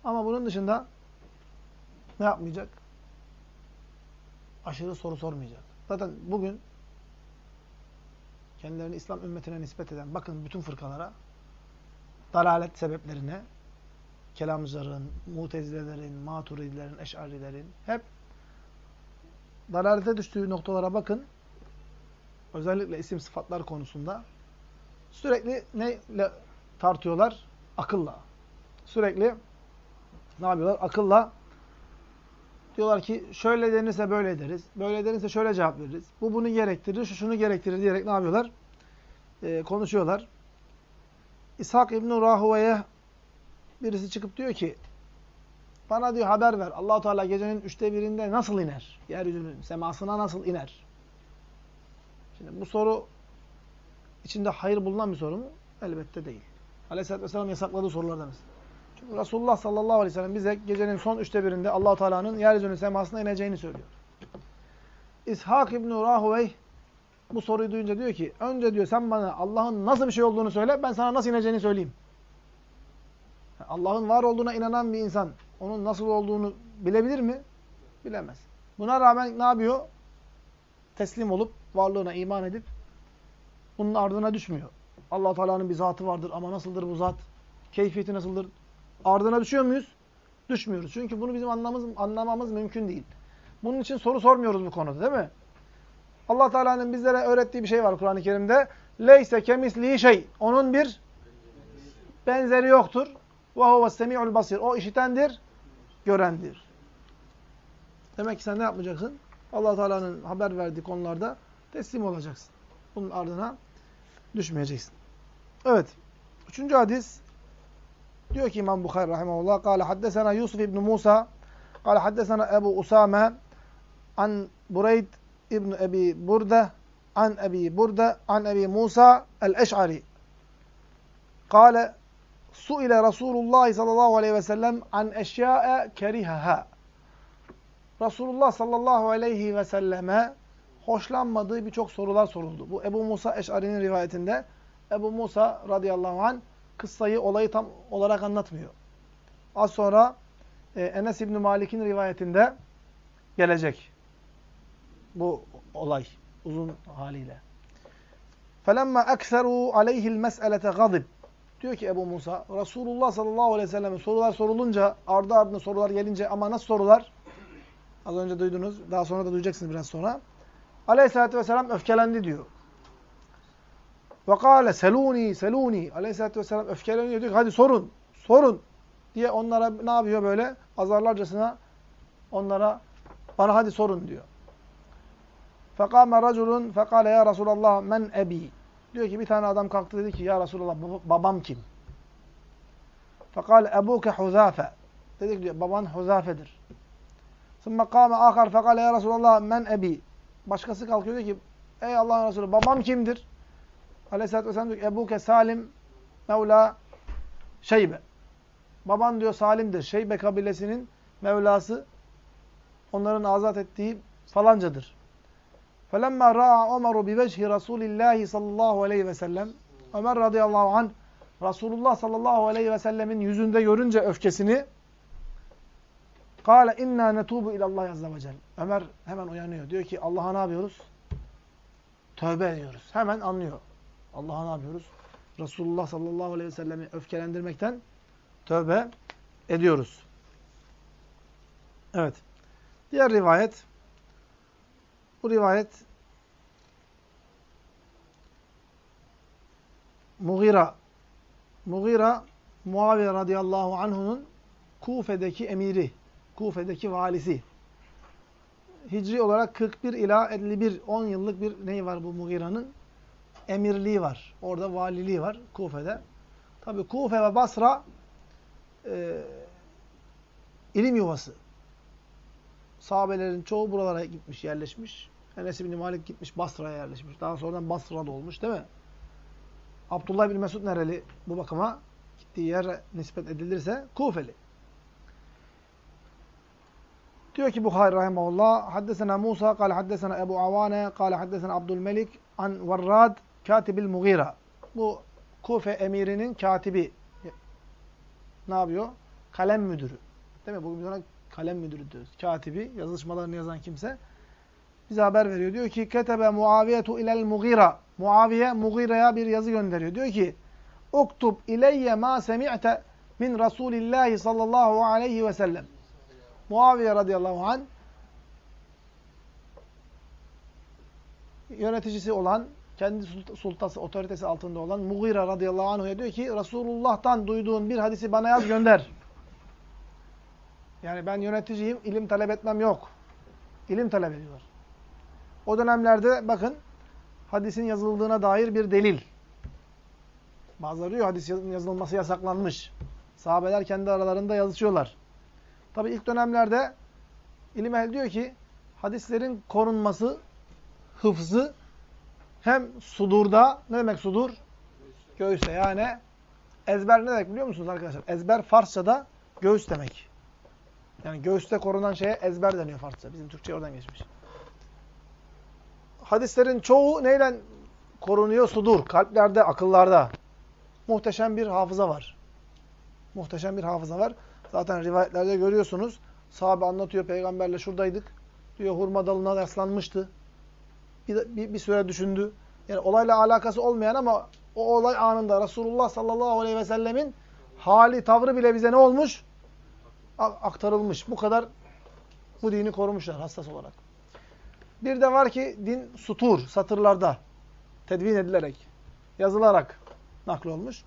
S1: Ama bunun dışında ne yapmayacak? Aşırı soru sormayacak. Zaten bugün kendilerini İslam ümmetine nispet eden, bakın bütün fırkalara, dalalet sebeplerine, kelamcıların, mutezilelerin, maturidilerin, eşarilerin hep dalalete düştüğü noktalara bakın. Özellikle isim sıfatlar konusunda sürekli neyle tartıyorlar? Akılla. Sürekli ne yapıyorlar? Akılla diyorlar ki şöyle denirse böyle deriz. Böyle denirse şöyle cevap veririz. Bu bunu gerektirir, şu şunu gerektirir diyerek ne yapıyorlar? Ee, konuşuyorlar. İshak İbn-i Rahuve'ye birisi çıkıp diyor ki bana diyor haber ver. Allahu Teala gecenin üçte birinde nasıl iner? Yeryüzünün semasına nasıl iner? Şimdi bu soru içinde hayır bulunan bir soru mu? Elbette değil. Aleyhisselatü Vesselam yasakladığı sorulardanız. Çünkü Resulullah sallallahu aleyhi ve sellem bize gecenin son üçte birinde allah Teala'nın yeryüzünün semasına ineceğini söylüyor. İshak İbn-i Rahuvey bu soruyu duyunca diyor ki, önce diyor sen bana Allah'ın nasıl bir şey olduğunu söyle, ben sana nasıl ineceğini söyleyeyim. Allah'ın var olduğuna inanan bir insan, onun nasıl olduğunu bilebilir mi? Bilemez. Buna rağmen ne yapıyor? Teslim olup, varlığına iman edip, bunun ardına düşmüyor. allah Teala'nın bir zatı vardır ama nasıldır bu zat? Keyfiyeti nasıldır? Ardına düşüyor muyuz? Düşmüyoruz. Çünkü bunu bizim anlamamız, anlamamız mümkün değil. Bunun için soru sormuyoruz bu konuda değil mi? allah Teala'nın bizlere öğrettiği bir şey var Kur'an-ı Kerim'de. Leyse kemisliği şey. Onun bir benzeri yoktur. Ve huve semi'ul basir. O işitendir, görendir. Demek ki sen ne yapmayacaksın? Allah Teala'nın haber verdiği konularda teslim olacaksın. Bunun ardına düşmeyeceksin. Evet. Üçüncü hadis. Diyor ki İmam Bukhari rahimahullah. Kale haddesena Yusuf ibn Musa. Kale haddesena Ebu Usame. An Bureyd ibn Ebi Burda. An Ebi Burda. An Ebi Musa el-Eş'ari. Kale Su'ile Resulullah sallallahu aleyhi ve sellem an eşya'e kerihaha. Resulullah sallallahu aleyhi ve selleme hoşlanmadığı birçok sorular soruldu. Bu Ebu Musa Eş'ari'nin rivayetinde Ebu Musa radıyallahu anh kıssayı, olayı tam olarak anlatmıyor. Az sonra e, Enes İbni Malik'in rivayetinde gelecek bu olay uzun haliyle. فَلَمَّا اَكْثَرُوا عَلَيْهِ الْمَسْأَلَةَ غَضِبٍ Diyor ki Ebu Musa, Resulullah sallallahu aleyhi ve sellem sorular sorulunca, ardı ardına sorular gelince ama nasıl sorular? Az önce duydunuz, daha sonra da duyacaksınız biraz sonra. Aleyhisselatü vesselam öfkelendi diyor. Ve kâle selûni, selûni. Aleyhisselatü vesselam öfkeleniyor diyor ki hadi sorun, sorun diye onlara ne yapıyor böyle? Azarlarcasına onlara bana hadi sorun diyor. Fekâme raculun fekâle ya Resulallah men ebi. Diyor ki bir tane adam kalktı dedi ki ya Resulallah babam kim? Fekâle ebuke huzâfe. Dedi ki diyor baban Huzafe'dir. Sümme kâme âkhar fekâle ya Resulallah men ebi. Başkası kalkıyor diyor ki ey Allah'ın Resulü babam kimdir? Aleyhisselatü Vesselam diyor ki ebuke salim mevla şeybe. Baban diyor salimdir. Şeybe kabilesinin mevlası onların azat ettiği falancadır. فَلَمَّا رَاءَ عُمَرُ بِوَجْهِ رَسُولِ اللّٰهِ sallallahu aleyhi ve sellem Ömer radıyallahu anh Resulullah sallallahu aleyhi ve sellemin yüzünde görünce öfkesini Kale inna netubu ilallah azze ve celle. Ömer hemen uyanıyor. Diyor ki Allah'a ne yapıyoruz? Tövbe ediyoruz. Hemen anlıyor. Allah'a ne yapıyoruz? Resulullah sallallahu aleyhi ve sellemi öfkelendirmekten tövbe ediyoruz. Evet. Diğer rivayet. Bu rivayet Mugira Mugira Muaviye radıyallahu anh'unun Kufe'deki emiri. Kufe'deki valisi. Hicri olarak 41 ila 51, 10 yıllık bir neyi var bu Mughira'nın? Emirliği var. Orada valiliği var Kufe'de. Tabi Kufe ve Basra e, ilim yuvası. Sahabelerin çoğu buralara gitmiş, yerleşmiş. Enes bin Malik gitmiş Basra'ya yerleşmiş. Daha sonradan Basra'da olmuş değil mi? Abdullah bin Mesud nereli bu bakıma? Gittiği yere nispet edilirse Kufeli. Diyor ki Bukhari rahimahullah haddesena Musa kâle haddesena Ebu Avane kâle haddesena Abdülmelik an Varrad katibil Mughira. Bu Kufe emirinin katibi. Ne yapıyor? Kalem müdürü. Değil mi? Bugün biz ona kalem müdürü diyoruz. Katibi, yazışmalarını yazan kimse bize haber veriyor. Diyor ki ketebe Muaviyetu ilel Mughira. Muaviye Mughira'ya bir yazı gönderiyor. Diyor ki Uktub ileyye ma semi'te min Rasulillahi sallallahu aleyhi ve sellem. Muaviye radıyallahu anh yöneticisi olan, kendi sultası, otoritesi altında olan Mughira radıyallahu anh'a diyor ki Resulullah'tan duyduğun bir hadisi bana yaz gönder. Yani ben yöneticiyim, ilim talep etmem yok. İlim talep ediyorlar. O dönemlerde bakın hadisin yazıldığına dair bir delil. Bazıları diyor hadisin yazılması yasaklanmış. Sahabeler kendi aralarında yazışıyorlar. Tabi ilk dönemlerde ilim ehli diyor ki hadislerin korunması, hıfzı hem sudurda, ne demek sudur? Göğüste yani Ezber ne demek biliyor musunuz arkadaşlar? Ezber Farsça'da göğüs demek. Yani göğüste korunan şeye ezber deniyor Farsça. Bizim Türkçe oradan geçmiş. Hadislerin çoğu neyle korunuyor? Sudur. Kalplerde, akıllarda. Muhteşem bir hafıza var. Muhteşem bir hafıza var. Zaten rivayetlerde görüyorsunuz. Sahabe anlatıyor, peygamberle şuradaydık. Diyor hurma dalına yaslanmıştı. Bir, bir, bir süre düşündü. Yani olayla alakası olmayan ama o olay anında Resulullah sallallahu aleyhi ve sellemin hali, tavrı bile bize ne olmuş? Aktarılmış. Bu kadar bu dini korumuşlar hassas olarak. Bir de var ki din sutur, satırlarda tedvin edilerek, yazılarak naklolmuş.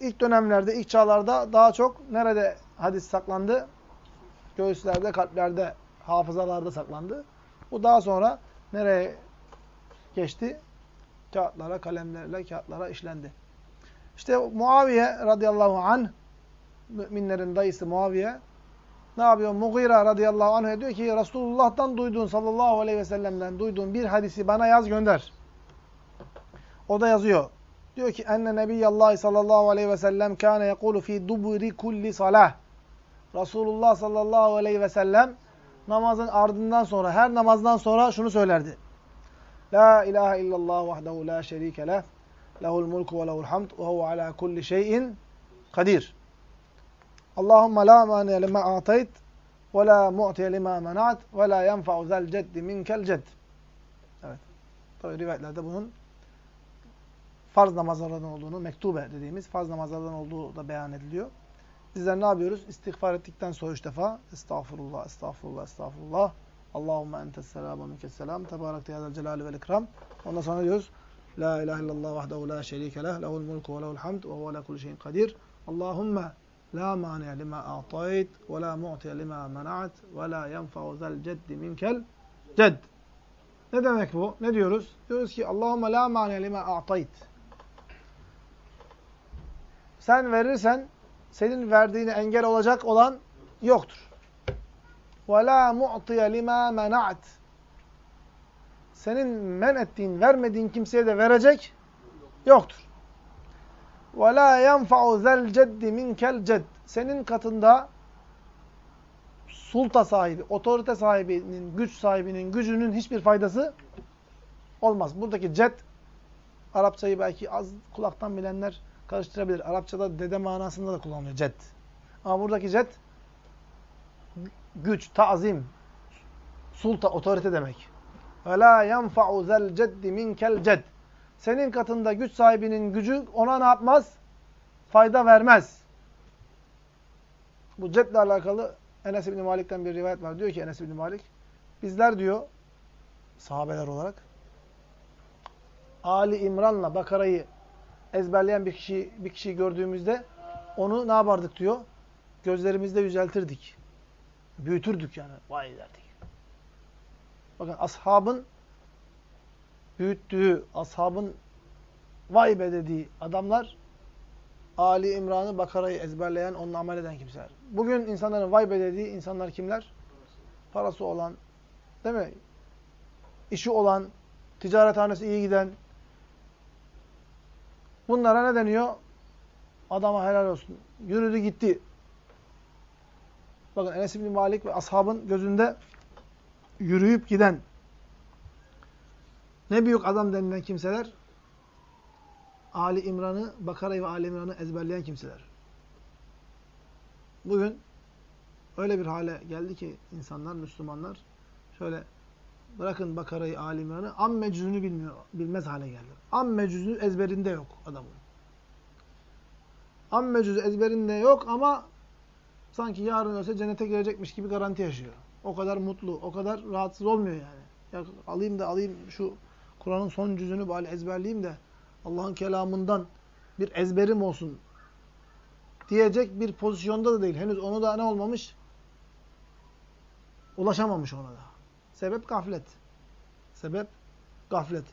S1: İlk dönemlerde, ilk çağlarda daha çok nerede hadis saklandı? Göğüslerde, kalplerde, hafızalarda saklandı. Bu daha sonra nereye geçti? Kağıtlara, kalemlerle kağıtlara işlendi. İşte Muaviye radıyallahu anh, müminlerin dayısı Muaviye, ne yapıyor? Mughira radıyallahu anh diyor ki Resulullah'tan duyduğun sallallahu aleyhi ve sellem'den duyduğun bir hadisi bana yaz gönder. O da yazıyor. Diyor ki enne nebiyyallahi sallallahu aleyhi ve sellem kâne yekulu fî duburi kulli salah. Resulullah sallallahu aleyhi ve sellem namazın ardından sonra, her namazdan sonra şunu söylerdi. La ilahe illallah vahdehu la şerike leh. Lehul mulku ve lehul hamd ve huve ala kulli şeyin kadir. Allahümme la mâniye lima a'tayt ve la mu'tiye lima mena'at ve la yenfa'u zel ceddi minkel cedd. Evet. Tabi rivayetlerde bunun farz namazlardan olduğunu, mektube dediğimiz farz namazlardan olduğu da beyan ediliyor. Bizler ne yapıyoruz? İstiğfar ettikten sonra üç defa estağfurullah, estağfurullah, estağfurullah. Allahümme entes selam ve minkes selam. Tebarekte yazel celali vel ikram. Ondan sonra diyoruz La ilahe illallah vahdehu la şerike leh. Lehul mulku ve lehul hamd ve huve ala kulli şeyin kadir. Allahümme la mani'e lima a'tayt ve la mu'tiye lima mena'at ve la yenfa'u zel ceddi minkel cedd. Ne demek bu? Ne diyoruz? Diyoruz ki Allahümme la mani'e lima a'tayt. Sen verirsen senin verdiğine engel olacak olan yoktur. وَلَا مُعْطِيَ لِمَا مَنَعْتِ Senin men ettiğin, vermediğin kimseye de verecek yoktur. وَلَا يَنْفَعُ ذَا الْجَدِّ مِنْكَ الْجَدِّ Senin katında sulta sahibi, otorite sahibinin, güç sahibinin gücünün hiçbir faydası olmaz. Buradaki ced, Arapçayı belki az kulaktan bilenler karıştırabilir. Arapçada dede manasında da kullanılıyor ced. Ama buradaki ced güç, tazim, sulta, otorite demek. وَلَا يَنْفَعُ ذَا الْجَدِّ مِنْكَ الْجَدِّ Senin katında güç sahibinin gücü ona ne yapmaz? Fayda vermez. Bu cedle alakalı Enes İbni Malik'ten bir rivayet var. Diyor ki Enes İbni Malik, bizler diyor, sahabeler olarak, Ali İmran'la Bakara'yı ezberleyen bir kişi bir kişiyi gördüğümüzde onu ne yapardık diyor? Gözlerimizde yüceltirdik. Büyütürdük yani. Vay derdik. Bakın ashabın büyüttüğü, ashabın vay be dediği adamlar Ali İmran'ı, Bakara'yı ezberleyen, onunla amel eden kimseler. Bugün insanların vay be dediği insanlar kimler? Parası olan, değil mi? İşi olan, ticarethanesi iyi giden. Bunlara ne deniyor? Adama helal olsun. Yürüdü gitti. Bakın Enes İbni Malik ve ashabın gözünde yürüyüp giden ne büyük adam denilen kimseler Ali İmran'ı, Bakara'yı ve Ali İmran'ı ezberleyen kimseler. Bugün öyle bir hale geldi ki insanlar, Müslümanlar şöyle bırakın Bakara'yı, Ali İmran'ı amme cüzünü bilmiyor, bilmez hale geldi. Amme cüzü ezberinde yok adamın. Amme cüzü ezberinde yok ama sanki yarın ölse cennete girecekmiş gibi garanti yaşıyor. O kadar mutlu, o kadar rahatsız olmuyor yani. Ya alayım da alayım şu Kur'an'ın son cüzünü bari ezberleyeyim de Allah'ın kelamından bir ezberim olsun diyecek bir pozisyonda da değil. Henüz onu da ne olmamış? Ulaşamamış ona da. Sebep gaflet. Sebep gaflet.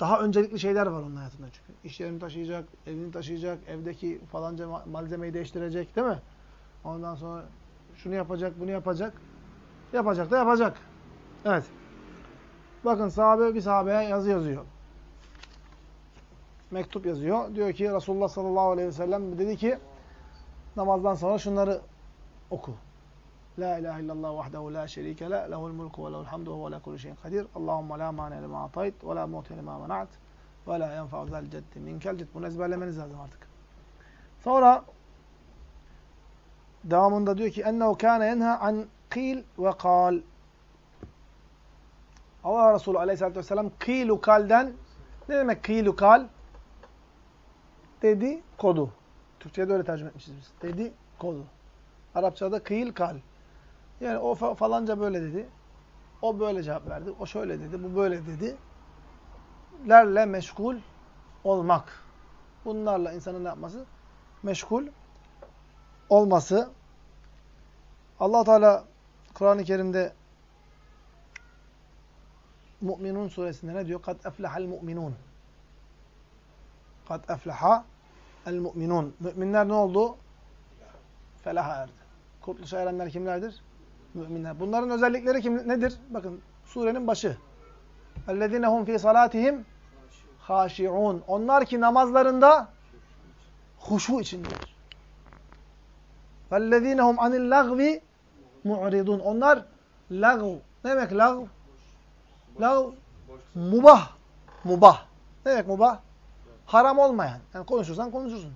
S1: Daha öncelikli şeyler var onun hayatında çünkü. İş taşıyacak, evini taşıyacak, evdeki falanca malzemeyi değiştirecek değil mi? Ondan sonra şunu yapacak, bunu yapacak. Yapacak da yapacak. Evet. Bakın sahabe bir sahabeye yazı yazıyor. mektup yazıyor. Diyor ki Resulullah sallallahu aleyhi ve sellem dedi ki namazdan sonra şunları oku. La ilahe illallah vahdehu la şerike la lehul mulku ve lehul hamdu ve la kulli şeyin kadir. Allahumme la mani lima atayt ve la mu'ti lima mena'at ve la yenfa'u zel ceddi minkel cedd. Bunu ezberlemeniz lazım artık. Sonra devamında diyor ki ennehu kâne yenha an kîl ve kâl. Allah Resulü aleyhissalatü vesselam kîlu kalden ne demek kîlu kal? Dedi kodu. Türkçe'de öyle tercüme etmişiz biz. Dedi kodu. Arapçada kıyıl kal. Yani o falanca böyle dedi. O böyle cevap verdi. O şöyle dedi. Bu böyle dedi. Lerle meşgul olmak. Bunlarla insanın ne yapması? Meşgul olması. allah Teala Kur'an-ı Kerim'de Mu'minun suresinde ne diyor? Kad eflehal mu'minun. Kad efleha el mu'minun. Müminler ne oldu? Felaha erdi. Kurtuluşa erenler kimlerdir? Müminler. Bunların özellikleri kim, nedir? Bakın surenin başı. اَلَّذِينَ هُمْ ف۪ي صَلَاتِهِمْ خَاشِعُونَ Onlar ki namazlarında huşu içindedir. وَالَّذ۪ينَ هُمْ عَنِ اللَّغْوِ mu'ridun. Onlar lagv. Ne demek lagv? Lagv mubah. Mubah. Ne demek mubah? Haram olmayan. Yani konuşursan konuşursun.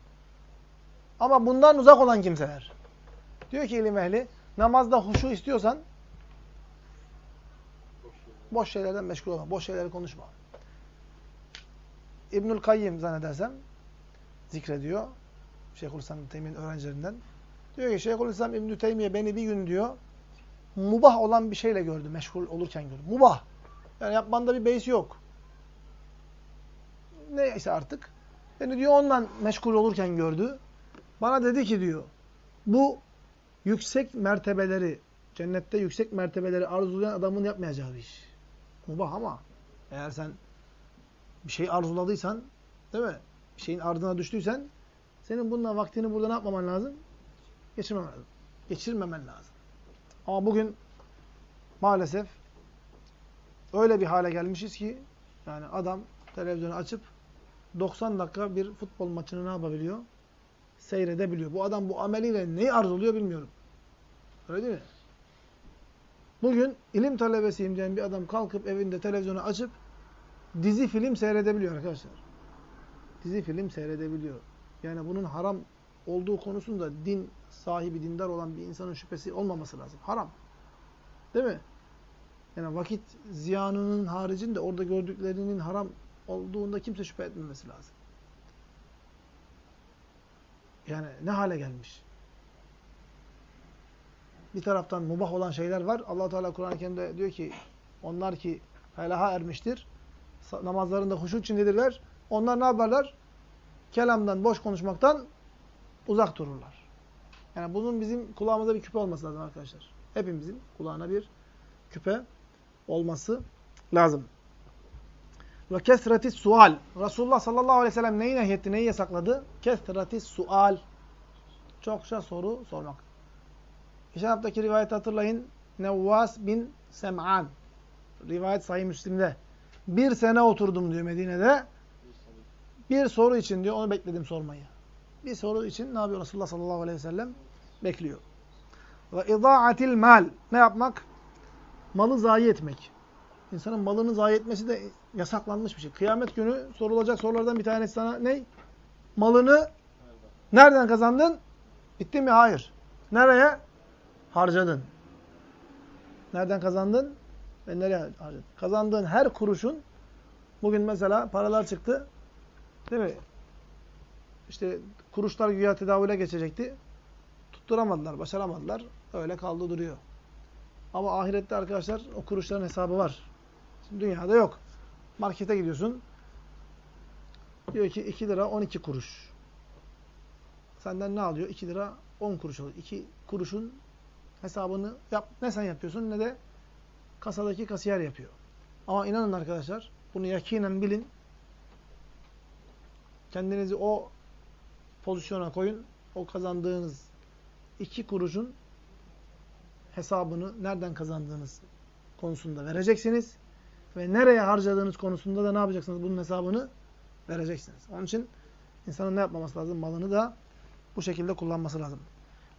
S1: Ama bundan uzak olan kimseler. Diyor ki ilim ehli, namazda huşu istiyorsan boş şeylerden meşgul olma. Boş şeyleri konuşma. İbnül Kayyim zannedersem zikrediyor. Şeyhülislam Teymiye'nin öğrencilerinden. Diyor ki Şeyhülislam İbn Teymiye beni bir gün diyor mubah olan bir şeyle gördü. Meşgul olurken gördü. Mubah. Yani yapmanda bir beis yok. Neyse artık. Beni diyor ondan meşgul olurken gördü. Bana dedi ki diyor bu yüksek mertebeleri, cennette yüksek mertebeleri arzulayan adamın yapmayacağı bir iş. Mubah ama eğer sen bir şey arzuladıysan, değil mi? Bir şeyin ardına düştüysen, senin bununla vaktini burada ne yapmaman lazım? Geçirmemen lazım. Geçirmemen lazım. Ama bugün maalesef öyle bir hale gelmişiz ki, yani adam televizyonu açıp 90 dakika bir futbol maçını ne yapabiliyor? Seyredebiliyor. Bu adam bu ameliyle neyi arzuluyor bilmiyorum. Öyle değil mi? Bugün ilim talebesiyim diyen bir adam kalkıp evinde televizyonu açıp dizi film seyredebiliyor arkadaşlar. Dizi film seyredebiliyor. Yani bunun haram olduğu konusunda din sahibi, dindar olan bir insanın şüphesi olmaması lazım. Haram. Değil mi? Yani vakit ziyanının haricinde orada gördüklerinin haram olduğunda kimse şüphe etmemesi lazım. Yani ne hale gelmiş? Bir taraftan mubah olan şeyler var. allah Teala Kur'an-ı Kerim'de diyor ki onlar ki felaha ermiştir. Namazlarında huşu içindedirler. Onlar ne yaparlar? Kelamdan, boş konuşmaktan uzak dururlar. Yani bunun bizim kulağımıza bir küpe olması lazım arkadaşlar. Hepimizin kulağına bir küpe olması lazım. Ve kesretis sual. Resulullah sallallahu aleyhi ve sellem neyi nehyetti, neyi yasakladı? Kesretis sual. Çokça soru sormak. Geçen haftaki rivayeti hatırlayın. Nevvas bin Sem'an. Rivayet Sahih Müslim'de. Bir sene oturdum diyor Medine'de. Bir soru için diyor, onu bekledim sormayı. Bir soru için ne yapıyor Resulullah sallallahu aleyhi ve sellem? Bekliyor. Ve idaatil mal. Ne yapmak? Malı zayi etmek. İnsanın malını zayi etmesi de yasaklanmış bir şey. Kıyamet günü sorulacak sorulardan bir tanesi sana ne? Malını nereden kazandın? Bitti mi? Hayır. Nereye? Harcadın. Nereden kazandın? Ve nereye harcadın? Kazandığın her kuruşun bugün mesela paralar çıktı. Değil mi? İşte kuruşlar güya tedavüle geçecekti. Tutturamadılar, başaramadılar. Öyle kaldı duruyor. Ama ahirette arkadaşlar o kuruşların hesabı var. Dünyada yok. Markete gidiyorsun. Diyor ki 2 lira 12 kuruş. Senden ne alıyor? 2 lira 10 kuruş alıyor. 2 kuruşun hesabını yap, ne sen yapıyorsun ne de kasadaki kasiyer yapıyor. Ama inanın arkadaşlar bunu yakinen bilin. Kendinizi o pozisyona koyun. O kazandığınız 2 kuruşun hesabını nereden kazandığınız konusunda vereceksiniz Ve nereye harcadığınız konusunda da ne yapacaksınız bunun hesabını vereceksiniz. Onun için insanın ne yapmaması lazım? Malını da bu şekilde kullanması lazım.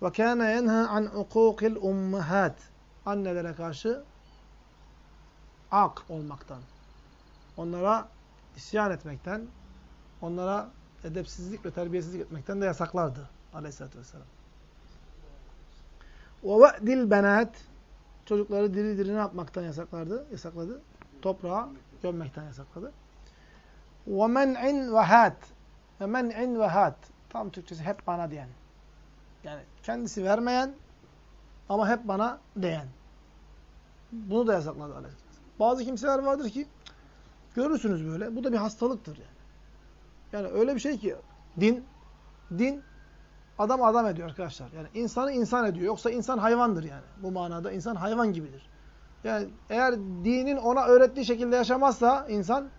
S1: Ve kâne yenha an ukûkil ummahat. Annelere karşı ak olmaktan. Onlara isyan etmekten, onlara edepsizlik ve terbiyesizlik etmekten de yasaklardı aleyhissalatü vesselam. وَوَأْدِلْ benat Çocukları diri diri ne yapmaktan yasaklardı? Yasakladı. Toprağa gömmekten yasakladı. وَمَنْعٍ وَهَاتٍ وَمَنْعٍ وَهَاتٍ Tam Türkçesi hep bana diyen. Yani kendisi vermeyen ama hep bana diyen. Bunu da yasakladı aleyhisselam. Bazı kimseler vardır ki görürsünüz böyle. Bu da bir hastalıktır yani. Yani öyle bir şey ki din din adam adam ediyor arkadaşlar. Yani insanı insan ediyor. Yoksa insan hayvandır yani. Bu manada insan hayvan gibidir. Yani eğer dinin ona öğrettiği şekilde yaşamazsa insan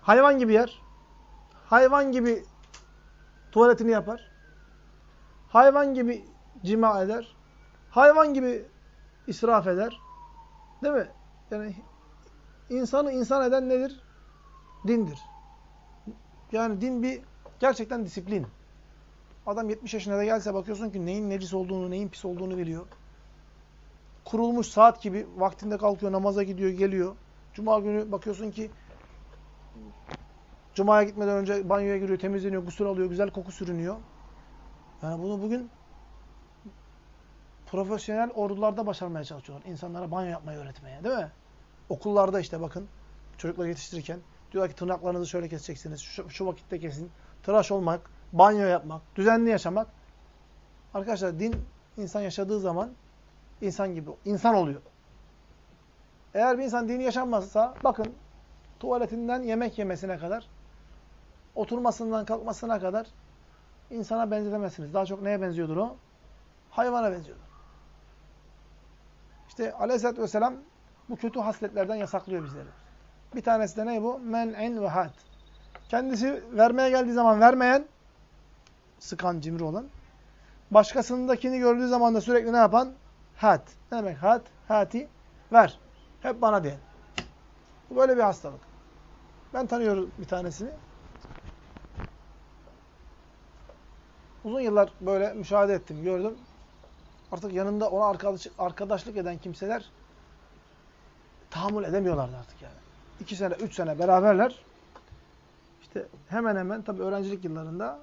S1: hayvan gibi yer. Hayvan gibi tuvaletini yapar. Hayvan gibi cima eder. Hayvan gibi israf eder. Değil mi? Yani insanı insan eden nedir? Dindir. Yani din bir gerçekten disiplin. Adam 70 yaşına da gelse bakıyorsun ki neyin necis olduğunu, neyin pis olduğunu biliyor. Kurulmuş saat gibi vaktinde kalkıyor, namaza gidiyor, geliyor. Cuma günü bakıyorsun ki Cuma'ya gitmeden önce banyoya giriyor, temizleniyor, gusül alıyor, güzel koku sürünüyor. Yani bunu bugün profesyonel ordularda başarmaya çalışıyorlar. İnsanlara banyo yapmayı öğretmeye, değil mi? Okullarda işte bakın, çocukları yetiştirirken diyorlar ki tırnaklarınızı şöyle keseceksiniz, şu, şu vakitte kesin. Tıraş olmak, banyo yapmak, düzenli yaşamak. Arkadaşlar din insan yaşadığı zaman insan gibi, insan oluyor. Eğer bir insan dini yaşanmazsa bakın tuvaletinden yemek yemesine kadar, oturmasından kalkmasına kadar insana benzetemezsiniz. Daha çok neye benziyordur o? Hayvana benziyordur. İşte aleyhissalatü vesselam bu kötü hasletlerden yasaklıyor bizleri. Bir tanesi de ne bu? Men'in ve had. Kendisi vermeye geldiği zaman vermeyen, sıkan, cimri olan. Başkasındakini gördüğü zaman da sürekli ne yapan? Had. Ne demek had? Hati. Ver. Hep bana diyen. Bu böyle bir hastalık. Ben tanıyorum bir tanesini. Uzun yıllar böyle müşahede ettim, gördüm. Artık yanında ona arkadaş, arkadaşlık eden kimseler tahammül edemiyorlardı artık yani. İki sene, üç sene beraberler. İşte hemen hemen tabii öğrencilik yıllarında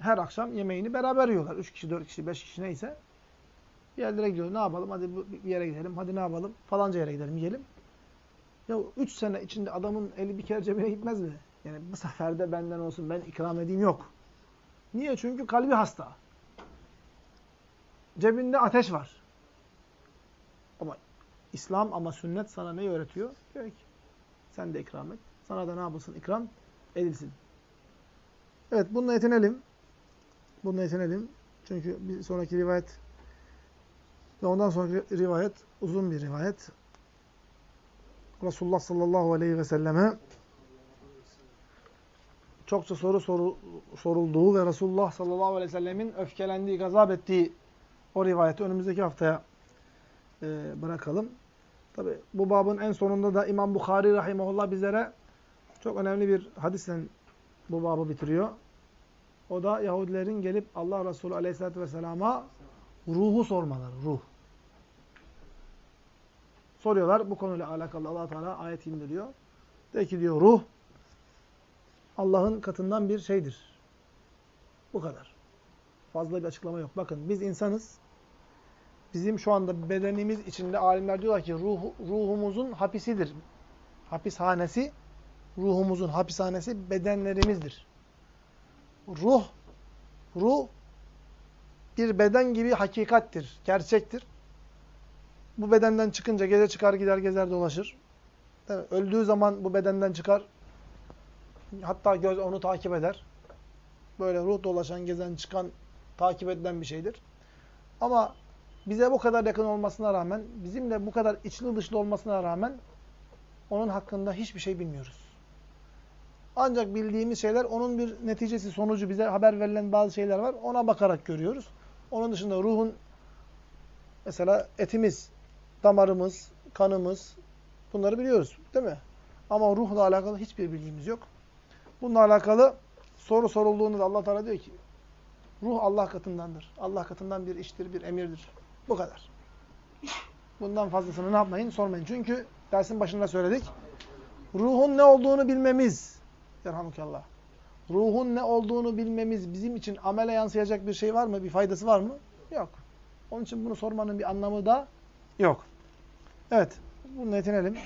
S1: her akşam yemeğini beraber yiyorlar. Üç kişi, dört kişi, beş kişi neyse. Yerlere gidiyor. Ne yapalım? Hadi bir yere gidelim. Hadi ne yapalım? Falanca yere gidelim, yiyelim. Ya üç sene içinde adamın eli bir kere cebine gitmez mi? Yani bu sefer de benden olsun, ben ikram edeyim yok. Niye? Çünkü kalbi hasta. Cebinde ateş var. Ama İslam ama sünnet sana ne öğretiyor? Diyor ki sen de ikram et. Sana da ne yapılsın? İkram edilsin. Evet bununla yetinelim. Bununla yetinelim. Çünkü bir sonraki rivayet ve ondan sonraki rivayet uzun bir rivayet. Resulullah sallallahu aleyhi ve selleme çokça soru soru, sorulduğu ve Resulullah sallallahu aleyhi ve sellemin öfkelendiği, gazap ettiği o rivayeti önümüzdeki haftaya e, bırakalım. Tabi bu babın en sonunda da İmam Bukhari rahimahullah bizlere çok önemli bir hadisle bu babı bitiriyor. O da Yahudilerin gelip Allah Resulü aleyhissalatü vesselama ruhu sormaları, ruh. Soruyorlar. Bu konuyla alakalı allah Teala ayet indiriyor. De ki diyor ruh Allah'ın katından bir şeydir. Bu kadar. Fazla bir açıklama yok. Bakın biz insanız. Bizim şu anda bedenimiz içinde alimler diyorlar ki ruh, ruhumuzun hapisidir. Hapishanesi, ruhumuzun hapishanesi bedenlerimizdir. Ruh, ruh bir beden gibi hakikattir, gerçektir. Bu bedenden çıkınca gece çıkar gider gezer dolaşır. Öldüğü zaman bu bedenden çıkar. Hatta göz onu takip eder. Böyle ruh dolaşan, gezen, çıkan, takip edilen bir şeydir. Ama bize bu kadar yakın olmasına rağmen, bizimle bu kadar içli dışlı olmasına rağmen onun hakkında hiçbir şey bilmiyoruz. Ancak bildiğimiz şeyler onun bir neticesi, sonucu bize haber verilen bazı şeyler var. Ona bakarak görüyoruz. Onun dışında ruhun mesela etimiz, damarımız, kanımız bunları biliyoruz değil mi? Ama ruhla alakalı hiçbir bilgimiz yok. Bununla alakalı soru sorulduğunda da Allah Teala diyor ki ruh Allah katındandır. Allah katından bir iştir, bir emirdir. Bu kadar. Bundan fazlasını ne yapmayın? Sormayın. Çünkü dersin başında söyledik. Ruhun ne olduğunu bilmemiz, Yerhamukallah. Ruhun ne olduğunu bilmemiz bizim için amele yansıyacak bir şey var mı? Bir faydası var mı? Yok. Onun için bunu sormanın bir anlamı da yok. Evet. Bununla yetinelim.